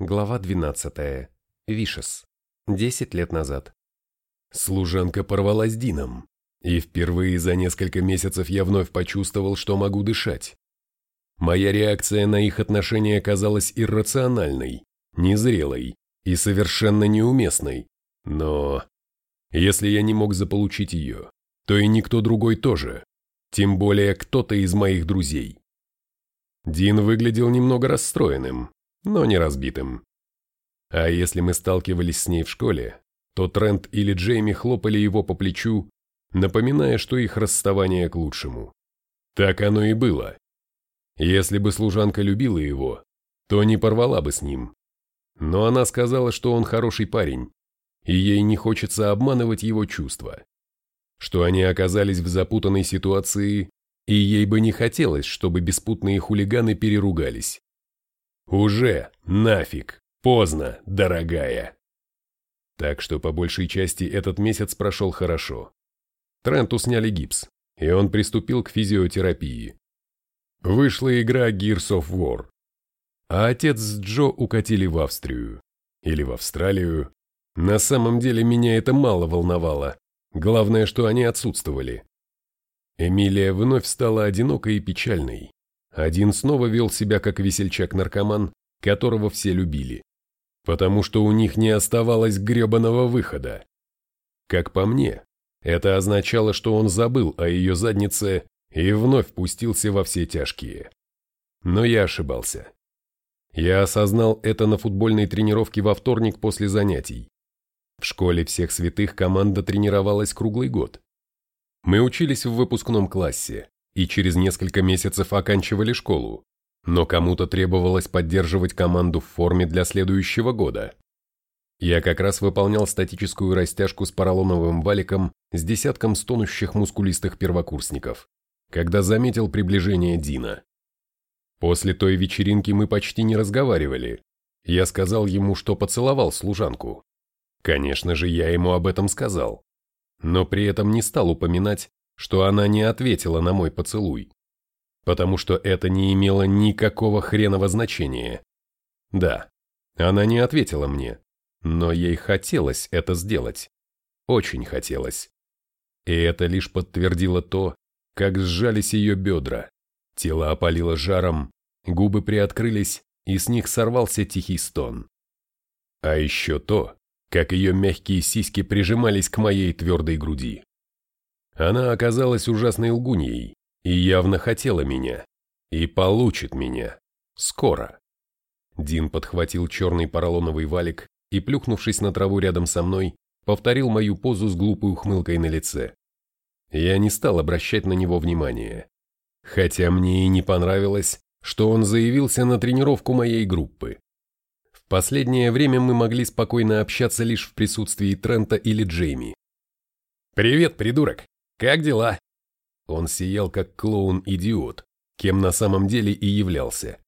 Глава 12. Вишес. Десять лет назад. Служанка порвалась Дином, и впервые за несколько месяцев я вновь почувствовал, что могу дышать. Моя реакция на их отношения казалась иррациональной, незрелой и совершенно неуместной, но... Если я не мог заполучить ее, то и никто другой тоже, тем более кто-то из моих друзей. Дин выглядел немного расстроенным, но не разбитым. А если мы сталкивались с ней в школе, то Трент или Джейми хлопали его по плечу, напоминая, что их расставание к лучшему. Так оно и было. Если бы служанка любила его, то не порвала бы с ним. Но она сказала, что он хороший парень, и ей не хочется обманывать его чувства. Что они оказались в запутанной ситуации, и ей бы не хотелось, чтобы беспутные хулиганы переругались. Уже нафиг, поздно, дорогая. Так что по большей части этот месяц прошел хорошо. Тренту сняли гипс, и он приступил к физиотерапии. Вышла игра Gears of War. А отец с Джо укатили в Австрию. Или в Австралию. На самом деле меня это мало волновало. Главное, что они отсутствовали. Эмилия вновь стала одинокой и печальной. Один снова вел себя как весельчак-наркоман, которого все любили. Потому что у них не оставалось гребаного выхода. Как по мне, это означало, что он забыл о ее заднице и вновь пустился во все тяжкие. Но я ошибался. Я осознал это на футбольной тренировке во вторник после занятий. В школе всех святых команда тренировалась круглый год. Мы учились в выпускном классе, и через несколько месяцев оканчивали школу, но кому-то требовалось поддерживать команду в форме для следующего года. Я как раз выполнял статическую растяжку с поролоновым валиком с десятком стонущих мускулистых первокурсников, когда заметил приближение Дина. После той вечеринки мы почти не разговаривали. Я сказал ему, что поцеловал служанку. Конечно же, я ему об этом сказал, но при этом не стал упоминать, что она не ответила на мой поцелуй, потому что это не имело никакого хренового значения. Да, она не ответила мне, но ей хотелось это сделать. Очень хотелось. И это лишь подтвердило то, как сжались ее бедра. Тело опалило жаром, губы приоткрылись, и с них сорвался тихий стон. А еще то, как ее мягкие сиськи прижимались к моей твердой груди. Она оказалась ужасной лгуньей и явно хотела меня. И получит меня. Скоро. Дин подхватил черный поролоновый валик и, плюхнувшись на траву рядом со мной, повторил мою позу с глупой ухмылкой на лице. Я не стал обращать на него внимания. Хотя мне и не понравилось, что он заявился на тренировку моей группы. В последнее время мы могли спокойно общаться лишь в присутствии Трента или Джейми. «Привет, придурок!» Как дела?» Он сиял как клоун-идиот, кем на самом деле и являлся.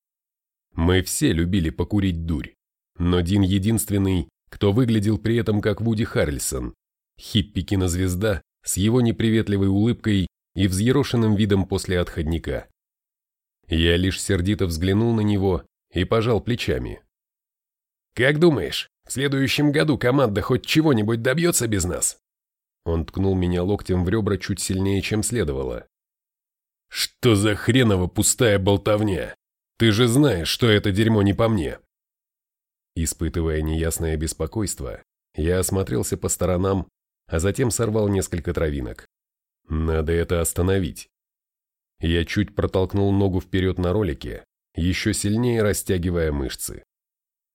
Мы все любили покурить дурь, но Дин единственный, кто выглядел при этом как Вуди Харрельсон, хиппи-кинозвезда с его неприветливой улыбкой и взъерошенным видом после отходника. Я лишь сердито взглянул на него и пожал плечами. «Как думаешь, в следующем году команда хоть чего-нибудь добьется без нас?» Он ткнул меня локтем в ребра чуть сильнее, чем следовало. «Что за хреново пустая болтовня? Ты же знаешь, что это дерьмо не по мне!» Испытывая неясное беспокойство, я осмотрелся по сторонам, а затем сорвал несколько травинок. Надо это остановить. Я чуть протолкнул ногу вперед на ролике, еще сильнее растягивая мышцы.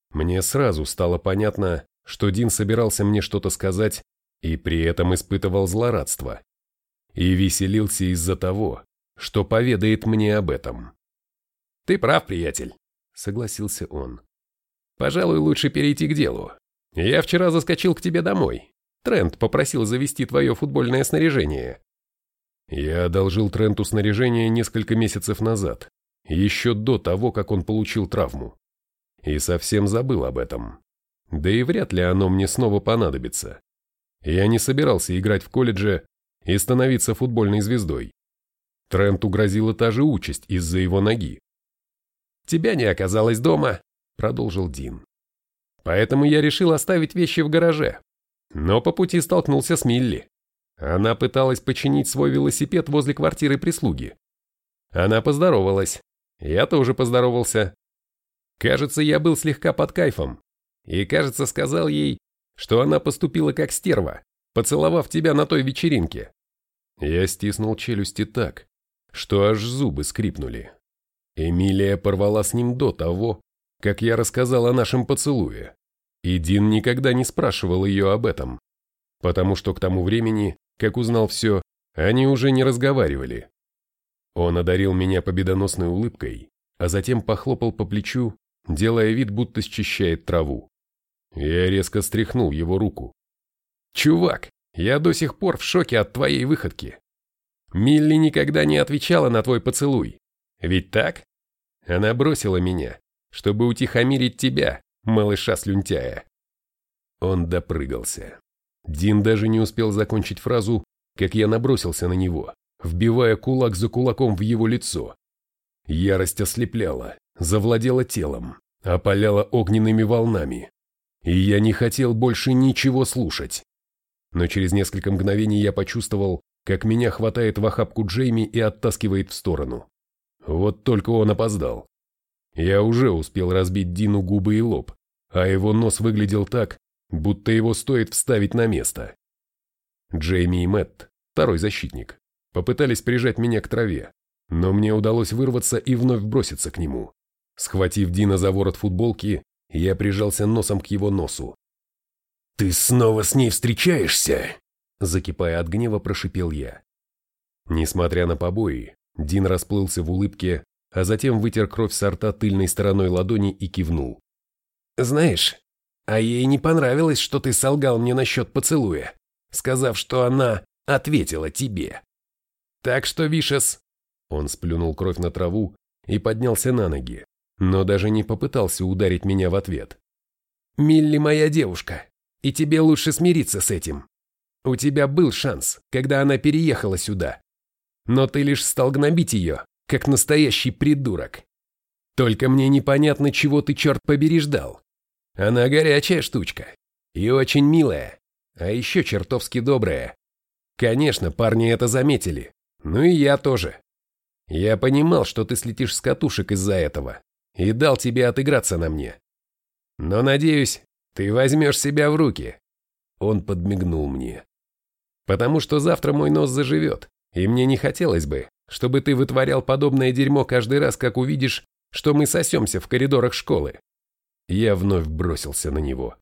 Мне сразу стало понятно, что Дин собирался мне что-то сказать, и при этом испытывал злорадство. И веселился из-за того, что поведает мне об этом. «Ты прав, приятель», — согласился он. «Пожалуй, лучше перейти к делу. Я вчера заскочил к тебе домой. Трент попросил завести твое футбольное снаряжение». Я одолжил Тренту снаряжение несколько месяцев назад, еще до того, как он получил травму. И совсем забыл об этом. Да и вряд ли оно мне снова понадобится. Я не собирался играть в колледже и становиться футбольной звездой. Тренту грозила та же участь из-за его ноги. «Тебя не оказалось дома», — продолжил Дин. поэтому я решил оставить вещи в гараже. Но по пути столкнулся с Милли. Она пыталась починить свой велосипед возле квартиры прислуги. Она поздоровалась. Я тоже поздоровался. Кажется, я был слегка под кайфом. И, кажется, сказал ей, что она поступила как стерва, поцеловав тебя на той вечеринке. Я стиснул челюсти так, что аж зубы скрипнули. Эмилия порвала с ним до того, как я рассказал о нашем поцелуе. И Дин никогда не спрашивал ее об этом, потому что к тому времени, как узнал все, они уже не разговаривали. Он одарил меня победоносной улыбкой, а затем похлопал по плечу, делая вид, будто счищает траву. Я резко стряхнул его руку. «Чувак, я до сих пор в шоке от твоей выходки. Милли никогда не отвечала на твой поцелуй. Ведь так? Она бросила меня, чтобы утихомирить тебя, малыша-слюнтяя». Он допрыгался. Дин даже не успел закончить фразу, как я набросился на него, вбивая кулак за кулаком в его лицо. Ярость ослепляла, завладела телом, опаляла огненными волнами. И я не хотел больше ничего слушать. Но через несколько мгновений я почувствовал, как меня хватает в охапку Джейми и оттаскивает в сторону. Вот только он опоздал. Я уже успел разбить Дину губы и лоб, а его нос выглядел так, будто его стоит вставить на место. Джейми и Мэтт, второй защитник, попытались прижать меня к траве, но мне удалось вырваться и вновь броситься к нему. Схватив Дина за ворот футболки, я прижался носом к его носу. «Ты снова с ней встречаешься?» Закипая от гнева, прошипел я. Несмотря на побои, Дин расплылся в улыбке, а затем вытер кровь со рта тыльной стороной ладони и кивнул. «Знаешь, а ей не понравилось, что ты солгал мне насчет поцелуя, сказав, что она ответила тебе. Так что, Вишес...» Он сплюнул кровь на траву и поднялся на ноги, но даже не попытался ударить меня в ответ. «Милли моя девушка, и тебе лучше смириться с этим. У тебя был шанс, когда она переехала сюда. Но ты лишь стал гнобить ее, как настоящий придурок. Только мне непонятно, чего ты, черт побери, ждал. Она горячая штучка. И очень милая. А еще чертовски добрая. Конечно, парни это заметили. Ну и я тоже. Я понимал, что ты слетишь с катушек из-за этого. И дал тебе отыграться на мне. Но, надеюсь, ты возьмешь себя в руки. Он подмигнул мне. Потому что завтра мой нос заживет, и мне не хотелось бы, чтобы ты вытворял подобное дерьмо каждый раз, как увидишь, что мы сосемся в коридорах школы. Я вновь бросился на него.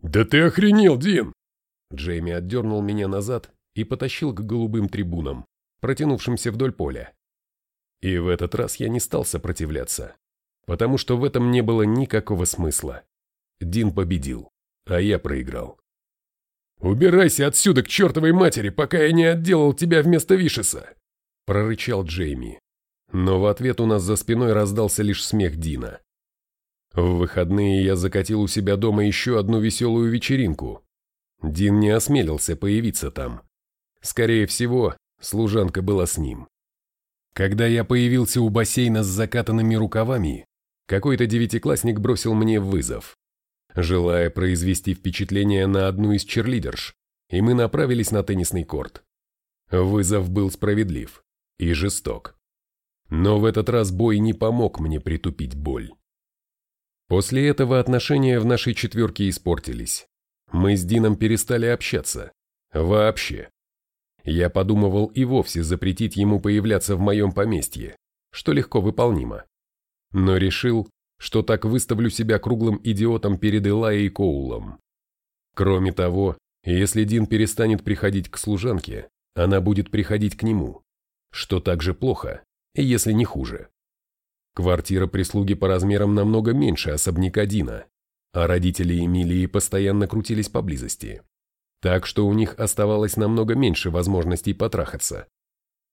«Да ты охренел, Дин!» Джейми отдернул меня назад и потащил к голубым трибунам, протянувшимся вдоль поля. И в этот раз я не стал сопротивляться, потому что в этом не было никакого смысла. Дин победил, а я проиграл. «Убирайся отсюда к чертовой матери, пока я не отделал тебя вместо Вишеса!» – прорычал Джейми. Но в ответ у нас за спиной раздался лишь смех Дина. В выходные я закатил у себя дома еще одну веселую вечеринку. Дин не осмелился появиться там. Скорее всего, служанка была с ним. Когда я появился у бассейна с закатанными рукавами, какой-то девятиклассник бросил мне вызов. Желая произвести впечатление на одну из черлидерш, и мы направились на теннисный корт. Вызов был справедлив и жесток. Но в этот раз бой не помог мне притупить боль. После этого отношения в нашей четверке испортились. Мы с Дином перестали общаться. Вообще. Я подумывал и вовсе запретить ему появляться в моем поместье, что легко выполнимо. Но решил, что так выставлю себя круглым идиотом перед Элай и Коулом. Кроме того, если Дин перестанет приходить к служанке, она будет приходить к нему, что также плохо, если не хуже. Квартира прислуги по размерам намного меньше особняка Дина, а родители Эмилии постоянно крутились поблизости. Так что у них оставалось намного меньше возможностей потрахаться.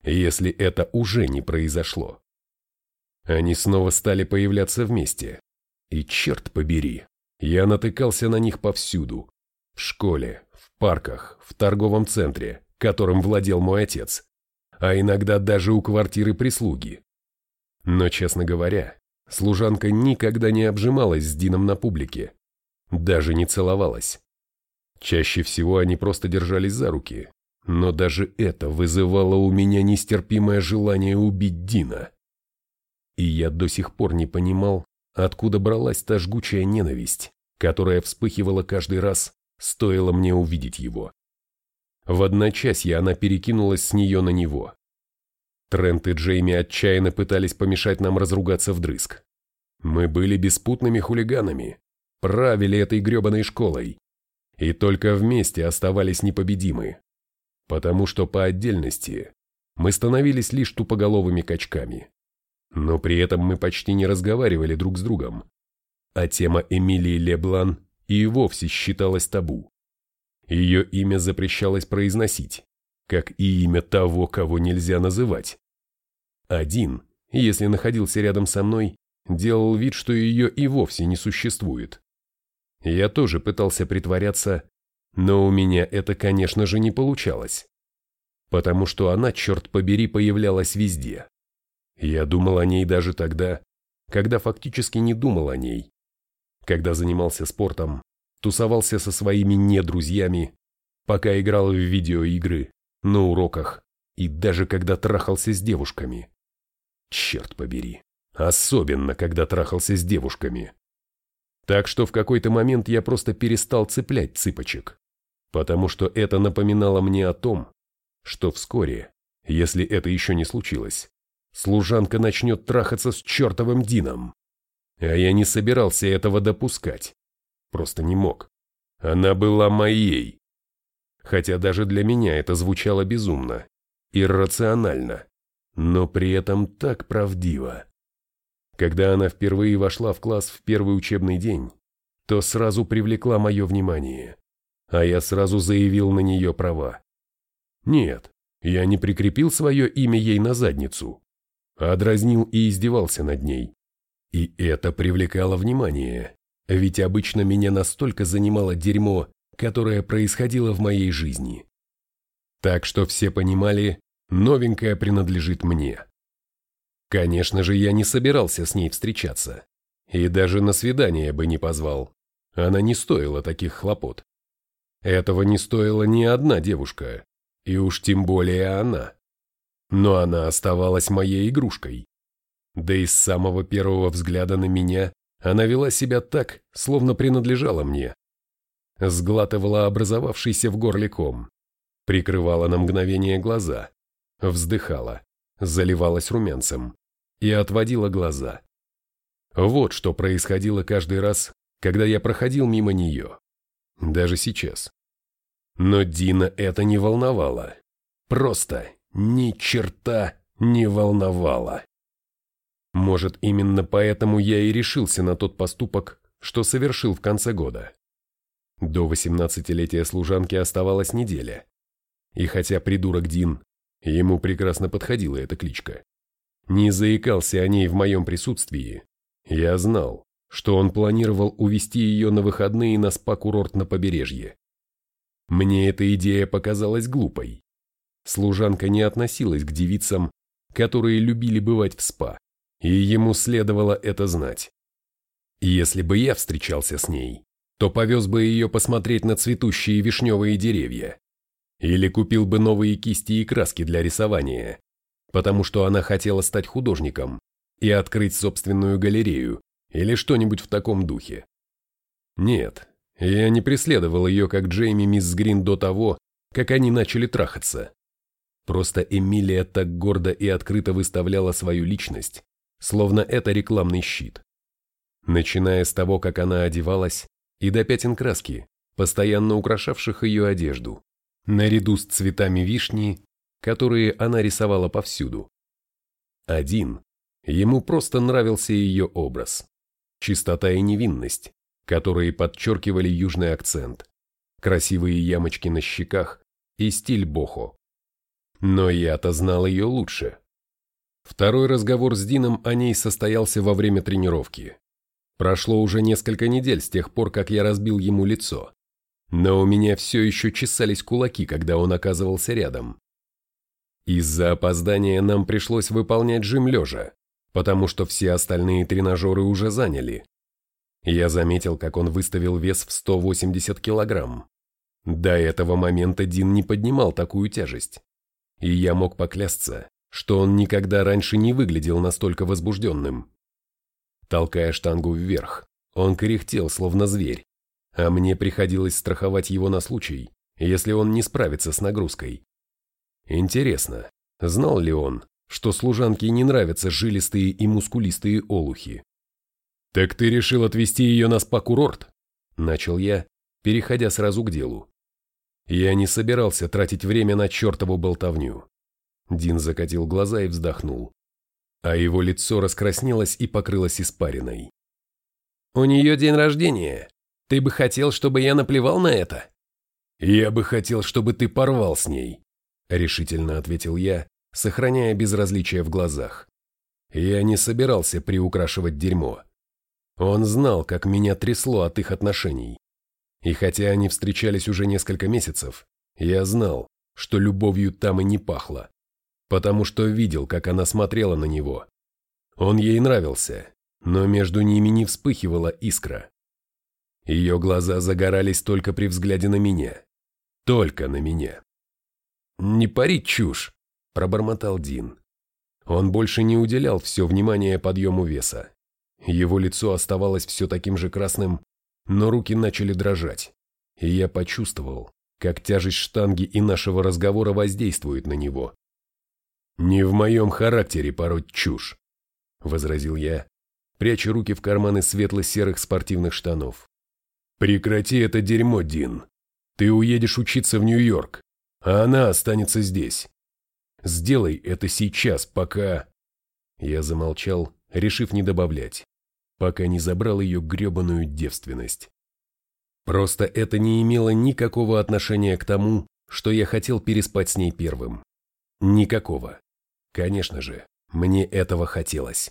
Если это уже не произошло. Они снова стали появляться вместе. И черт побери, я натыкался на них повсюду. В школе, в парках, в торговом центре, которым владел мой отец. А иногда даже у квартиры прислуги. Но, честно говоря, служанка никогда не обжималась с Дином на публике. даже не целовалась. Чаще всего они просто держались за руки, но даже это вызывало у меня нестерпимое желание убить Дина. И я до сих пор не понимал, откуда бралась та жгучая ненависть, которая вспыхивала каждый раз, стоило мне увидеть его. В одночасье она перекинулась с нее на него. Трент и Джейми отчаянно пытались помешать нам разругаться вдрызг. Мы были беспутными хулиганами, правили этой гребаной школой, и только вместе оставались непобедимы, потому что по отдельности мы становились лишь тупоголовыми качками. Но при этом мы почти не разговаривали друг с другом, а тема Эмилии Леблан и вовсе считалась табу. Ее имя запрещалось произносить, как и имя того, кого нельзя называть. Один, если находился рядом со мной, делал вид, что ее и вовсе не существует. Я тоже пытался притворяться, но у меня это, конечно же, не получалось. Потому что она, черт побери, появлялась везде. Я думал о ней даже тогда, когда фактически не думал о ней. Когда занимался спортом, тусовался со своими недрузьями, пока играл в видеоигры, на уроках и даже когда трахался с девушками. Черт побери, особенно когда трахался с девушками. Так что в какой-то момент я просто перестал цеплять цыпочек, потому что это напоминало мне о том, что вскоре, если это еще не случилось, служанка начнет трахаться с чертовым Дином. А я не собирался этого допускать. Просто не мог. Она была моей. Хотя даже для меня это звучало безумно, иррационально, но при этом так правдиво. Когда она впервые вошла в класс в первый учебный день, то сразу привлекла мое внимание, а я сразу заявил на нее права. Нет, я не прикрепил свое имя ей на задницу, а дразнил и издевался над ней. И это привлекало внимание, ведь обычно меня настолько занимало дерьмо, которое происходило в моей жизни. Так что все понимали, новенькая принадлежит мне. Конечно же, я не собирался с ней встречаться. И даже на свидание бы не позвал. Она не стоила таких хлопот. Этого не стоила ни одна девушка, и уж тем более она. Но она оставалась моей игрушкой. Да и с самого первого взгляда на меня она вела себя так, словно принадлежала мне. Сглатывала образовавшийся в горле ком, прикрывала на мгновение глаза, вздыхала, заливалась румянцем, и отводила глаза. Вот что происходило каждый раз, когда я проходил мимо нее. Даже сейчас. Но Дина это не волновало. Просто ни черта не волновало. Может, именно поэтому я и решился на тот поступок, что совершил в конце года. До восемнадцатилетия служанки оставалась неделя. И хотя придурок Дин, ему прекрасно подходила эта кличка, не заикался о ней в моем присутствии, я знал, что он планировал увезти ее на выходные на спа-курорт на побережье. Мне эта идея показалась глупой. Служанка не относилась к девицам, которые любили бывать в спа, и ему следовало это знать. Если бы я встречался с ней, то повез бы ее посмотреть на цветущие вишневые деревья. Или купил бы новые кисти и краски для рисования, потому что она хотела стать художником и открыть собственную галерею или что-нибудь в таком духе. Нет, я не преследовал ее как Джейми Мисс Грин до того, как они начали трахаться. Просто Эмилия так гордо и открыто выставляла свою личность, словно это рекламный щит. Начиная с того, как она одевалась, и до пятен краски, постоянно украшавших ее одежду, наряду с цветами вишни которые она рисовала повсюду. Один, ему просто нравился ее образ. Чистота и невинность, которые подчеркивали южный акцент, красивые ямочки на щеках и стиль бохо. Но я-то знал ее лучше. Второй разговор с Дином о ней состоялся во время тренировки. Прошло уже несколько недель с тех пор, как я разбил ему лицо. Но у меня все еще чесались кулаки, когда он оказывался рядом. Из-за опоздания нам пришлось выполнять жим лежа, потому что все остальные тренажеры уже заняли. Я заметил, как он выставил вес в 180 килограмм. До этого момента Дин не поднимал такую тяжесть. И я мог поклясться, что он никогда раньше не выглядел настолько возбужденным. Толкая штангу вверх, он кряхтел, словно зверь, а мне приходилось страховать его на случай, если он не справится с нагрузкой. Интересно, знал ли он, что служанке не нравятся жилистые и мускулистые олухи? «Так ты решил отвезти ее на спа-курорт?» – начал я, переходя сразу к делу. Я не собирался тратить время на чертову болтовню. Дин закатил глаза и вздохнул. А его лицо раскраснелось и покрылось испариной. «У нее день рождения. Ты бы хотел, чтобы я наплевал на это?» «Я бы хотел, чтобы ты порвал с ней», — решительно ответил я, сохраняя безразличие в глазах. Я не собирался приукрашивать дерьмо. Он знал, как меня трясло от их отношений. И хотя они встречались уже несколько месяцев, я знал, что любовью там и не пахло, потому что видел, как она смотрела на него. Он ей нравился, но между ними не вспыхивала искра. Ее глаза загорались только при взгляде на меня. Только на меня. «Не пари чушь», – пробормотал Дин. Он больше не уделял все внимание подъему веса. Его лицо оставалось все таким же красным, но руки начали дрожать, и я почувствовал, как тяжесть штанги и нашего разговора воздействует на него. «Не в моем характере пороть чушь», – возразил я, пряча руки в карманы светло-серых спортивных штанов. «Прекрати это дерьмо, Дин. Ты уедешь учиться в Нью-Йорк, а она останется здесь. Сделай это сейчас, пока...» Я замолчал, решив не добавлять, пока не забрал ее гребаную девственность. Просто это не имело никакого отношения к тому, что я хотел переспать с ней первым. Никакого. Конечно же, мне этого хотелось.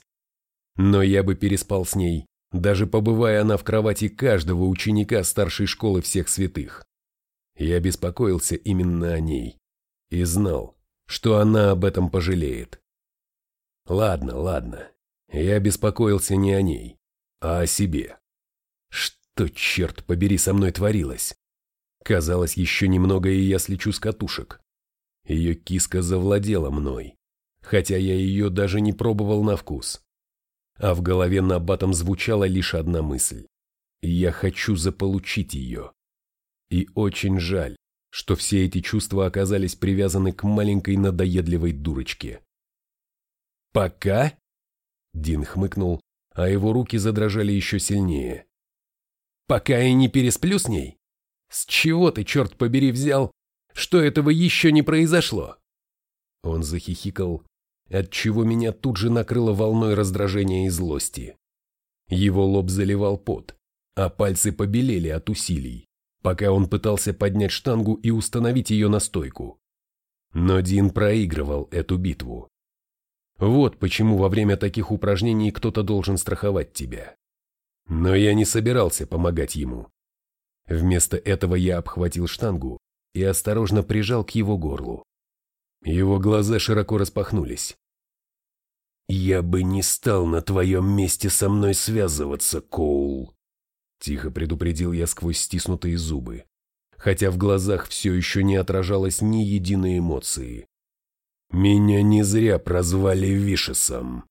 Но я бы переспал с ней, даже побывая она в кровати каждого ученика старшей школы всех святых. Я беспокоился именно о ней и знал, что она об этом пожалеет. Ладно, ладно, я беспокоился не о ней, а о себе. Что, черт побери, со мной творилось? Казалось, еще немного, и я слечу с катушек. Ее киска завладела мной, хотя я ее даже не пробовал на вкус а в голове на батом звучала лишь одна мысль. Я хочу заполучить ее. И очень жаль, что все эти чувства оказались привязаны к маленькой надоедливой дурочке. «Пока?» Дин хмыкнул, а его руки задрожали еще сильнее. «Пока я не пересплю с ней? С чего ты, черт побери, взял, что этого еще не произошло?» Он захихикал, отчего меня тут же накрыло волной раздражения и злости. Его лоб заливал пот, а пальцы побелели от усилий, пока он пытался поднять штангу и установить ее на стойку. Но Дин проигрывал эту битву. Вот почему во время таких упражнений кто-то должен страховать тебя. Но я не собирался помогать ему. Вместо этого я обхватил штангу и осторожно прижал к его горлу. Его глаза широко распахнулись. «Я бы не стал на твоем месте со мной связываться, Коул», Тихо предупредил я сквозь стиснутые зубы, хотя в глазах все еще не отражалось ни единой эмоции. «Меня не зря прозвали Вишесом».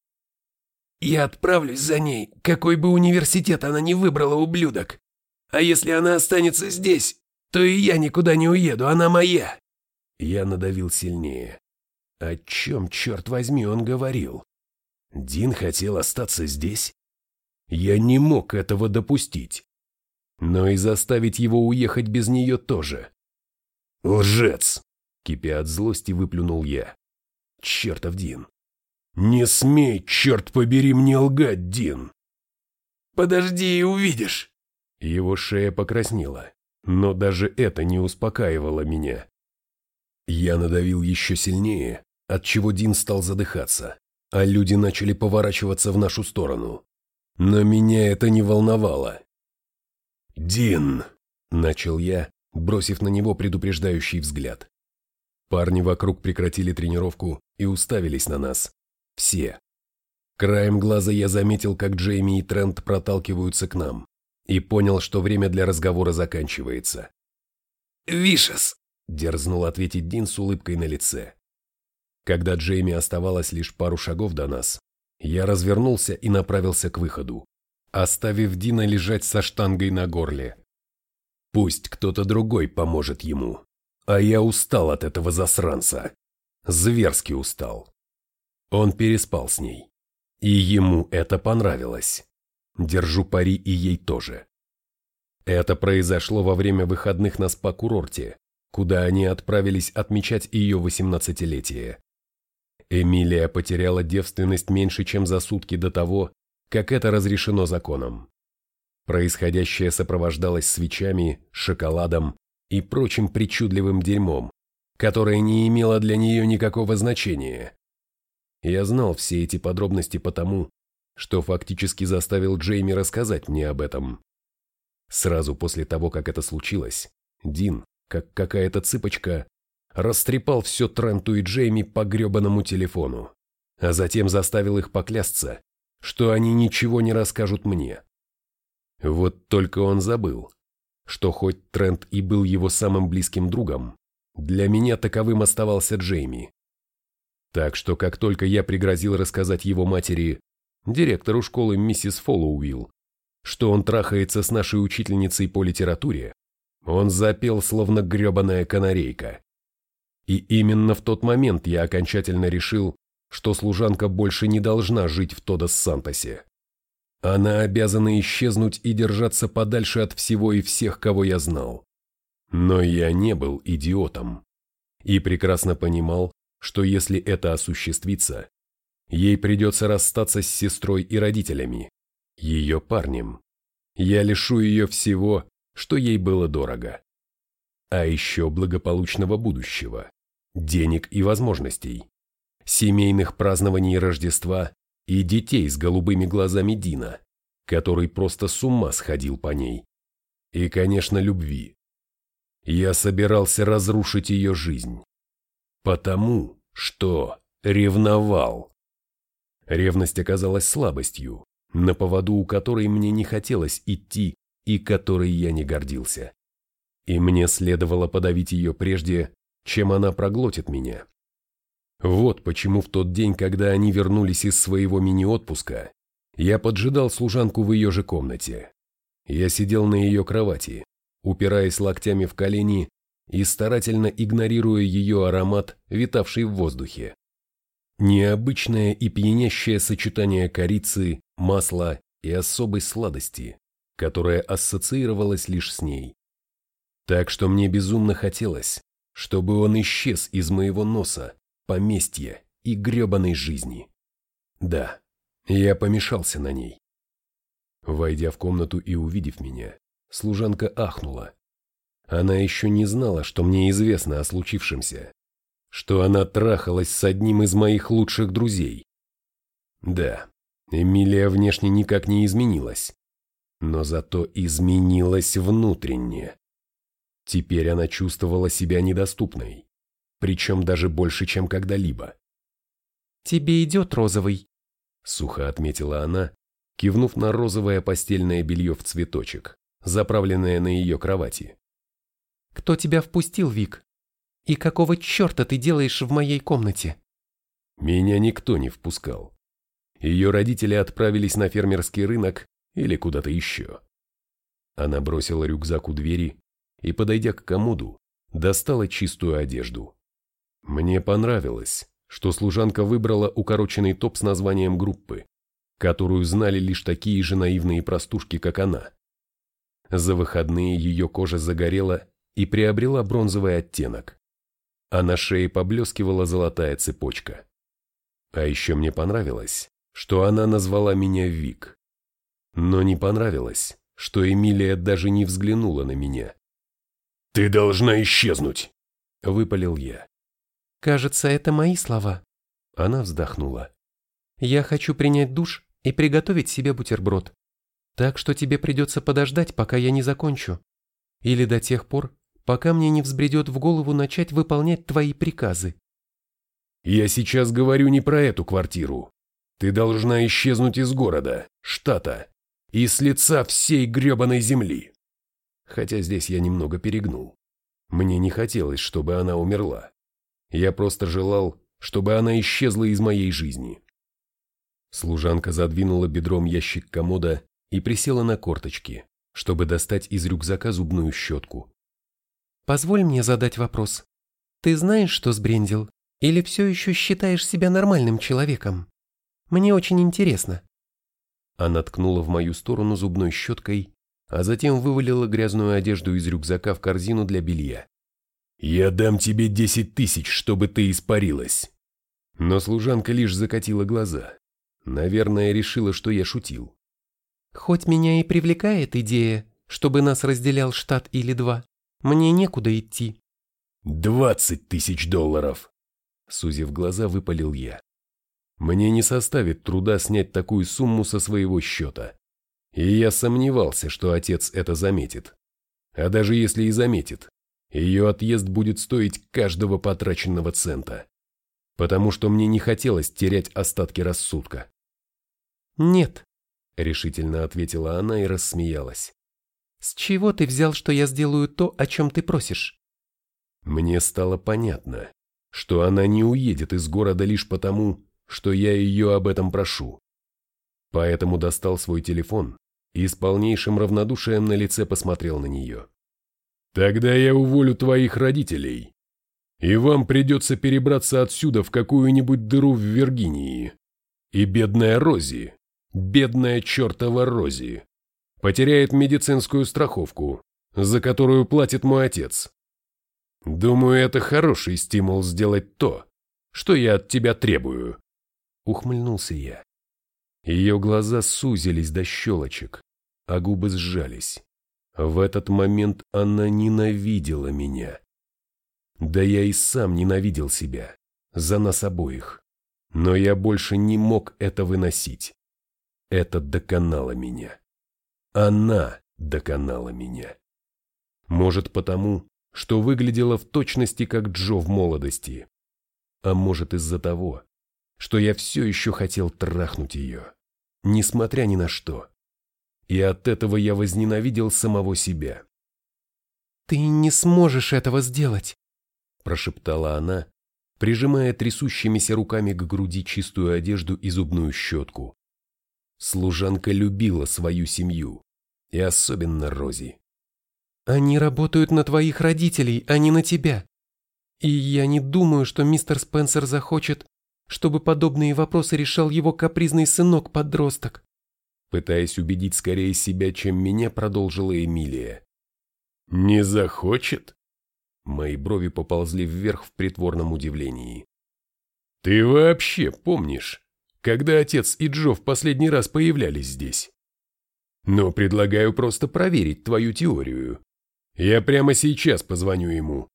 «Я отправлюсь за ней, какой бы университет она ни выбрала, ублюдок. А если она останется здесь, то и я никуда не уеду, она моя. Я надавил сильнее. О чем, черт возьми, он говорил? Дин хотел остаться здесь? Я не мог этого допустить. Но и заставить его уехать без нее тоже. «Лжец!» — кипя от злости, выплюнул я. «Чертов Дин! Не смей, черт побери, мне лгать, Дин!» «Подожди и увидишь!» Его шея покраснела, но даже это не успокаивало меня. Я надавил еще сильнее, отчего Дин стал задыхаться, а люди начали поворачиваться в нашу сторону. Но меня это не волновало. «Дин!» – начал я, бросив на него предупреждающий взгляд. Парни вокруг прекратили тренировку и уставились на нас. Все. Краем глаза я заметил, как Джейми и Трент проталкиваются к нам, и понял, что время для разговора заканчивается. «Вишес!» – дерзнул ответить Дин с улыбкой на лице. Когда Джейми оставалось лишь пару шагов до нас, я развернулся и направился к выходу, оставив Дина лежать со штангой на горле. Пусть кто-то другой поможет ему, а я устал от этого засранца. Зверски устал. Он переспал с ней. И ему это понравилось. Держу пари и ей тоже. Это произошло во время выходных на спа-курорте, куда они отправились отмечать ее восемнадцатилетие. Эмилия потеряла девственность меньше, чем за сутки до того, как это разрешено законом. Происходящее сопровождалось свечами, шоколадом и прочим причудливым дерьмом, которое не имело для нее никакого значения. Я знал все эти подробности потому, что фактически заставил Джейми рассказать мне об этом. Сразу после того, как это случилось, Дин, как какая-то цыпочка, растрепал все Тренту и Джейми по гребаному телефону, а затем заставил их поклясться, что они ничего не расскажут мне. Вот только он забыл, что хоть Трент и был его самым близким другом, для меня таковым оставался Джейми. Так что как только я пригрозил рассказать его матери, директору школы миссис Фоллоуилл, что он трахается с нашей учительницей по литературе, он запел словно гребаная канарейка. И именно в тот момент я окончательно решил, что служанка больше не должна жить в Тодос-Сантосе. Она обязана исчезнуть и держаться подальше от всего и всех, кого я знал. Но я не был идиотом. И прекрасно понимал, что если это осуществится, ей придется расстаться с сестрой и родителями, ее парнем. Я лишу ее всего, что ей было дорого. А еще благополучного будущего, денег и возможностей, семейных празднований Рождества и детей с голубыми глазами Дина, который просто с ума сходил по ней. И, конечно, любви. Я собирался разрушить ее жизнь. Потому что ревновал. Ревность оказалась слабостью, на поводу у которой мне не хотелось идти и которой я не гордился. И мне следовало подавить ее прежде, чем она проглотит меня. Вот почему в тот день, когда они вернулись из своего мини-отпуска, я поджидал служанку в ее же комнате. Я сидел на ее кровати, упираясь локтями в колени и старательно игнорируя ее аромат, витавший в воздухе. Необычное и пьянящее сочетание корицы, масла и особой сладости, которая ассоциировалась лишь с ней. Так что мне безумно хотелось, чтобы он исчез из моего носа, поместья и гребаной жизни. Да, я помешался на ней. Войдя в комнату и увидев меня, служанка ахнула. Она еще не знала, что мне известно о случившемся, что она трахалась с одним из моих лучших друзей. Да, Эмилия внешне никак не изменилась, но зато изменилась внутренне. Теперь она чувствовала себя недоступной причем даже больше, чем когда-либо. «Тебе идет розовый», — сухо отметила она, кивнув на розовое постельное белье в цветочек, заправленное на ее кровати. «Кто тебя впустил, Вик? И какого черта ты делаешь в моей комнате?» Меня никто не впускал. Ее родители отправились на фермерский рынок или куда-то еще. Она бросила рюкзак у двери и, подойдя к комоду, достала чистую одежду. Мне понравилось, что служанка выбрала укороченный топ с названием группы, которую знали лишь такие же наивные простушки, как она. За выходные ее кожа загорела и приобрела бронзовый оттенок, а на шее поблескивала золотая цепочка. А еще мне понравилось, что она назвала меня Вик. Но не понравилось, что Эмилия даже не взглянула на меня. «Ты должна исчезнуть!» – выпалил я. Кажется, это мои слова. Она вздохнула. Я хочу принять душ и приготовить себе бутерброд. Так что тебе придется подождать, пока я не закончу. Или до тех пор, пока мне не взбредет в голову начать выполнять твои приказы. Я сейчас говорю не про эту квартиру. Ты должна исчезнуть из города, штата, и с лица всей гребаной земли. Хотя здесь я немного перегнул. Мне не хотелось, чтобы она умерла. Я просто желал, чтобы она исчезла из моей жизни. Служанка задвинула бедром ящик комода и присела на корточки, чтобы достать из рюкзака зубную щетку. «Позволь мне задать вопрос. Ты знаешь, что сбрендил? Или все еще считаешь себя нормальным человеком? Мне очень интересно». Она ткнула в мою сторону зубной щеткой, а затем вывалила грязную одежду из рюкзака в корзину для белья. «Я дам тебе десять тысяч, чтобы ты испарилась!» Но служанка лишь закатила глаза. Наверное, решила, что я шутил. Хоть меня и привлекает идея, чтобы нас разделял штат или два, мне некуда идти. «Двадцать тысяч долларов!» Сузив глаза, выпалил я. Мне не составит труда снять такую сумму со своего счета. И я сомневался, что отец это заметит. А даже если и заметит, ее отъезд будет стоить каждого потраченного цента. Потому что мне не хотелось терять остатки рассудка. «Нет», — решительно ответила она и рассмеялась. «С чего ты взял, что я сделаю то, о чем ты просишь?» Мне стало понятно, что она не уедет из города лишь потому, что я ее об этом прошу. Поэтому достал свой телефон и с полнейшим равнодушием на лице посмотрел на нее. «Тогда я уволю твоих родителей, и вам придется перебраться отсюда в какую-нибудь дыру в Виргинии. И бедная Рози Бедная чертова Рози. Потеряет медицинскую страховку, за которую платит мой отец. Думаю, это хороший стимул сделать то, что я от тебя требую. Ухмыльнулся я. Ее глаза сузились до щелочек, а губы сжались. В этот момент она ненавидела меня. Да я и сам ненавидел себя, за нас обоих. Но я больше не мог это выносить. Это доконало меня. Она доконала меня. Может потому, что выглядела в точности как Джо в молодости. А может из-за того, что я все еще хотел трахнуть ее, несмотря ни на что. И от этого я возненавидел самого себя. «Ты не сможешь этого сделать», – прошептала она, прижимая трясущимися руками к груди чистую одежду и зубную щетку. Служанка любила свою семью, и особенно Рози. «Они работают на твоих родителей, а не на тебя. И я не думаю, что мистер Спенсер захочет, чтобы подобные вопросы решал его капризный сынок-подросток». Пытаясь убедить скорее себя, чем меня, продолжила Эмилия. «Не захочет?» Мои брови поползли вверх в притворном удивлении. «Ты вообще помнишь, когда отец и Джо в последний раз появлялись здесь. Но предлагаю просто проверить твою теорию. Я прямо сейчас позвоню ему.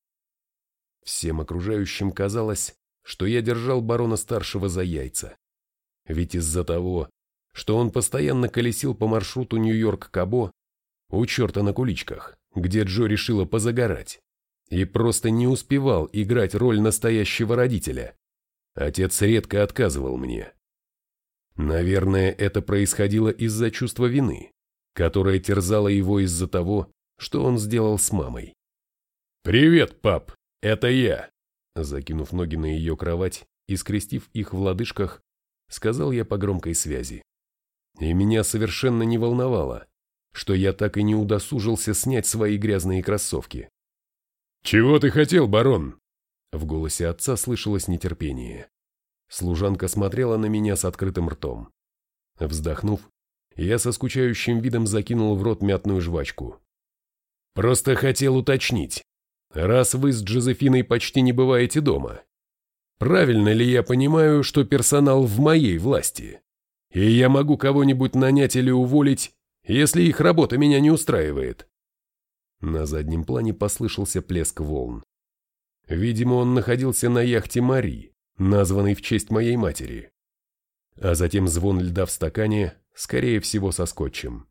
Всем окружающим казалось, что я держал барона старшего за яйца. Ведь из-за того, что он постоянно колесил по маршруту Нью-Йорк-Кабо, у черта на куличках, где Джо решила позагорать, и просто не успевал играть роль настоящего родителя. Отец редко отказывал мне. Наверное, это происходило из-за чувства вины, которое терзало его из-за того, что он сделал с мамой. «Привет, пап, это я!» Закинув ноги на ее кровать и скрестив их в лодыжках, сказал я по громкой связи. И меня совершенно не волновало, что я так и не удосужился снять свои грязные кроссовки. «Чего ты хотел, барон?» В голосе отца слышалось нетерпение. Служанка смотрела на меня с открытым ртом. Вздохнув, я со скучающим видом закинул в рот мятную жвачку. «Просто хотел уточнить, раз вы с Джозефиной почти не бываете дома, правильно ли я понимаю, что персонал в моей власти, и я могу кого-нибудь нанять или уволить, если их работа меня не устраивает?» На заднем плане послышался плеск волн. Видимо, он находился на яхте Мари, названный в честь моей матери. А затем звон льда в стакане, скорее всего, со скотчем.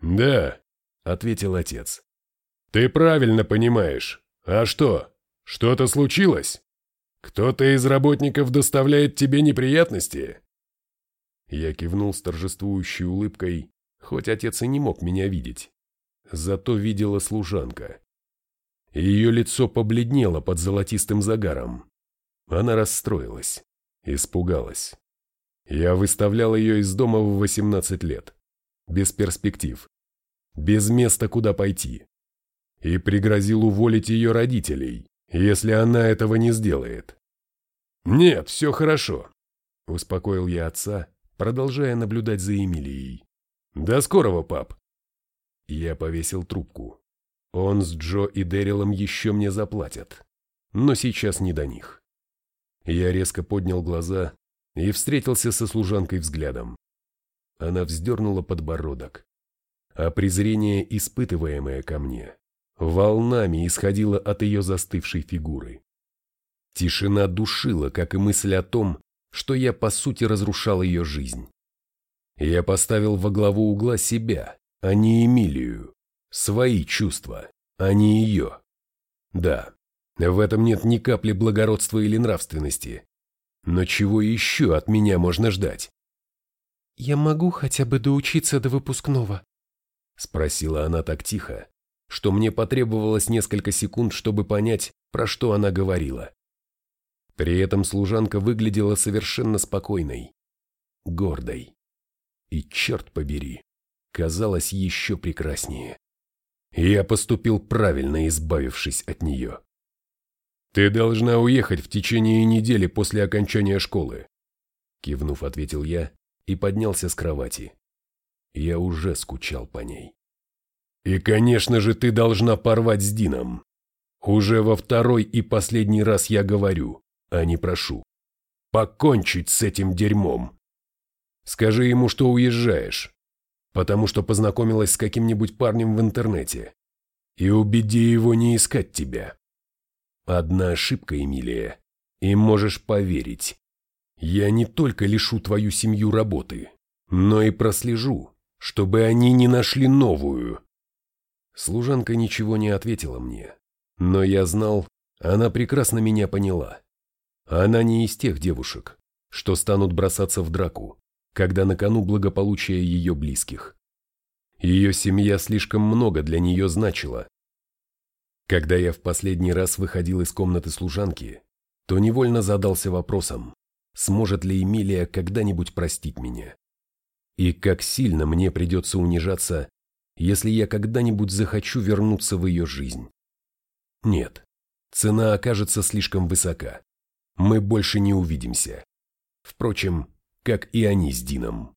«Да», — ответил отец. «Ты правильно понимаешь. А что, что-то случилось? Кто-то из работников доставляет тебе неприятности?» Я кивнул с торжествующей улыбкой, хоть отец и не мог меня видеть. Зато видела служанка. Ее лицо побледнело под золотистым загаром. Она расстроилась, испугалась. Я выставлял ее из дома в 18 лет. Без перспектив. Без места, куда пойти. И пригрозил уволить ее родителей, если она этого не сделает. «Нет, все хорошо», — успокоил я отца, продолжая наблюдать за Эмилией. «До скорого, пап!» Я повесил трубку. Он с Джо и Дэрилом еще мне заплатят, но сейчас не до них. Я резко поднял глаза и встретился со служанкой взглядом. Она вздернула подбородок, а презрение, испытываемое ко мне, волнами исходило от ее застывшей фигуры. Тишина душила, как и мысль о том, что я по сути разрушал ее жизнь. Я поставил во главу угла себя, а не Эмилию, свои чувства, а не ее. Да, в этом нет ни капли благородства или нравственности. Но чего еще от меня можно ждать? «Я могу хотя бы доучиться до выпускного?» Спросила она так тихо, что мне потребовалось несколько секунд, чтобы понять, про что она говорила. При этом служанка выглядела совершенно спокойной, гордой. И, черт побери, казалось еще прекраснее. Я поступил правильно, избавившись от нее. «Ты должна уехать в течение недели после окончания школы», кивнув, ответил я и поднялся с кровати. Я уже скучал по ней. «И, конечно же, ты должна порвать с Дином. Уже во второй и последний раз я говорю, а не прошу. Покончить с этим дерьмом. Скажи ему, что уезжаешь, потому что познакомилась с каким-нибудь парнем в интернете. И убеди его не искать тебя. Одна ошибка, Эмилия, и можешь поверить. Я не только лишу твою семью работы, но и прослежу, чтобы они не нашли новую. Служанка ничего не ответила мне, но я знал, она прекрасно меня поняла. Она не из тех девушек, что станут бросаться в драку, когда на кону благополучие ее близких. Ее семья слишком много для нее значила. Когда я в последний раз выходил из комнаты служанки, то невольно задался вопросом, сможет ли Эмилия когда-нибудь простить меня. И как сильно мне придется унижаться, если я когда-нибудь захочу вернуться в ее жизнь. Нет, цена окажется слишком высока. Мы больше не увидимся. Впрочем, как и они с Дином.